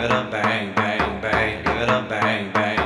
Give it a bang, bang, bang, give it a bang, bang.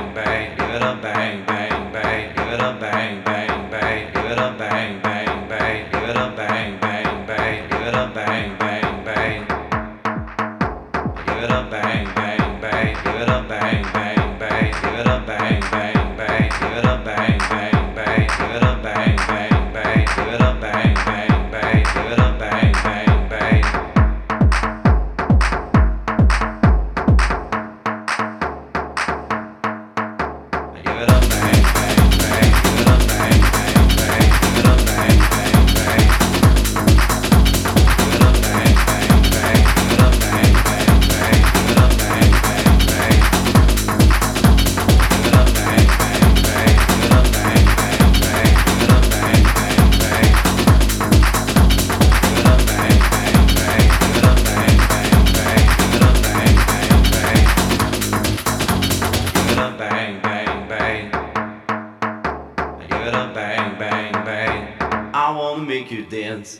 gonna bang, bang, bang. I wanna make you dance.